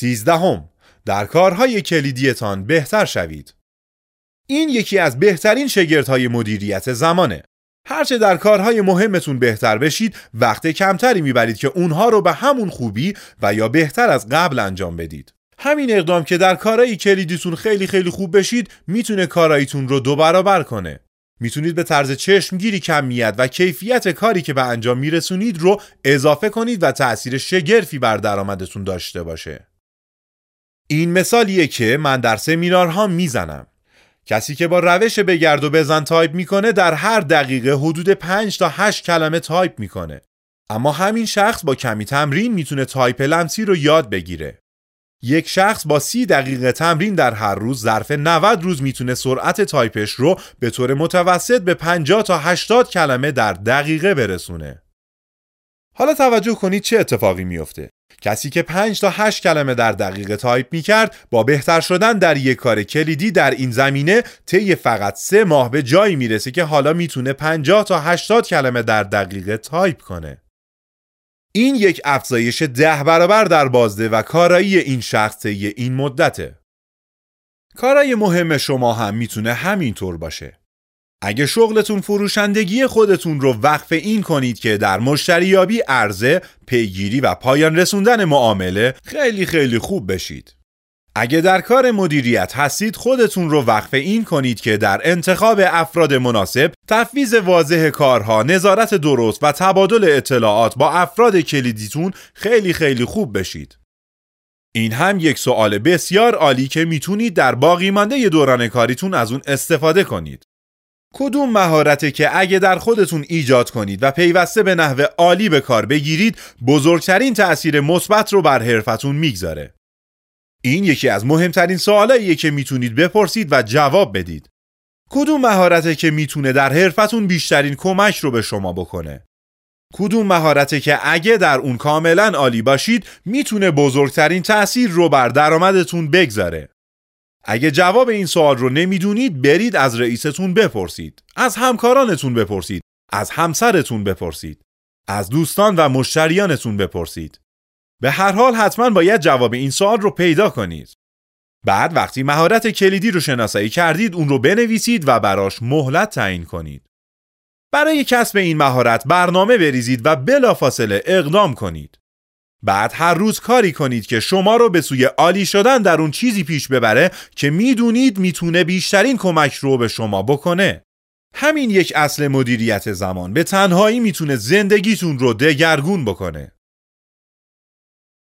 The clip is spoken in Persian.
سیزدهم در کارهای کلیدیتان بهتر شوید. این یکی از بهترین شگردهای مدیریت زمانه. هرچه در کارهای مهمتون بهتر بشید وقت کمتری می‌برید که اونها رو به همون خوبی و یا بهتر از قبل انجام بدید. همین اقدام که در کارهای کلیدیتون خیلی خیلی خوب بشید می‌تونه کاراییتون رو دو برابر کنه. می‌تونید به طرز چشمگیری کمیت و کیفیت کاری که به انجام میرسونید رو اضافه کنید و تأثیر شگرفی بر درآمدتون داشته باشه. این مثالیه که من در سمینارها می‌زنم. کسی که با روش بگرد و بزن تایپ می‌کنه در هر دقیقه حدود 5 تا 8 کلمه تایپ می‌کنه. اما همین شخص با کمی تمرین می‌تونه تایپ لمسی رو یاد بگیره. یک شخص با سی دقیقه تمرین در هر روز ظرف 90 روز می‌تونه سرعت تایپش رو به طور متوسط به 50 تا 80 کلمه در دقیقه برسونه. حالا توجه کنید چه اتفاقی میفته. کسی که 5 تا 8 کلمه در دقیقه تایپ می کرد با بهتر شدن در یک کار کلیدی در این زمینه طی فقط سه ماه به جایی می‌رسه که حالا می‌تونه 50 تا 80 کلمه در دقیقه تایپ کنه. این یک افزایش ده برابر در بازده و کارایی این شخص طی این مدته. کارای مهم شما هم می‌تونه همینطور باشه. اگه شغلتون فروشندگی خودتون رو وقف این کنید که در مشتریابی عرضه، پیگیری و پایان رسوندن معامله خیلی خیلی خوب بشید. اگه در کار مدیریت هستید خودتون رو وقف این کنید که در انتخاب افراد مناسب، تفویض واضح کارها، نظارت درست و تبادل اطلاعات با افراد کلیدیتون خیلی خیلی خوب بشید. این هم یک سوال بسیار عالی که می‌تونید در باقی مانده دوران کاریتون از اون استفاده کنید. کدوم مهارته که اگه در خودتون ایجاد کنید و پیوسته به نحو عالی به کار بگیرید بزرگترین تأثیر مثبت رو بر حرفتون می‌گذاره. این یکی از مهمترین سوالاییه که می‌تونید بپرسید و جواب بدید. کدوم مهارته که می‌تونه در حرفتون بیشترین کمک رو به شما بکنه؟ کدوم مهارته که اگه در اون کاملا عالی باشید می‌تونه بزرگترین تأثیر رو بر درآمدتون بگذاره؟ اگه جواب این سوال رو نمی‌دونید برید از رئیستون بپرسید. از همکارانتون بپرسید. از همسرتون بپرسید. از دوستان و مشتریانتون بپرسید. به هر حال حتما باید جواب این سوال رو پیدا کنید. بعد وقتی مهارت کلیدی رو شناسایی کردید اون رو بنویسید و براش مهلت تعیین کنید. برای کسب این مهارت برنامه بریزید و بلافاصله اقدام کنید. بعد هر روز کاری کنید که شما رو به سوی عالی شدن در اون چیزی پیش ببره که می‌دونید می‌تونه بیشترین کمک رو به شما بکنه. همین یک اصل مدیریت زمان به تنهایی می‌تونه زندگیتون رو دگرگون بکنه.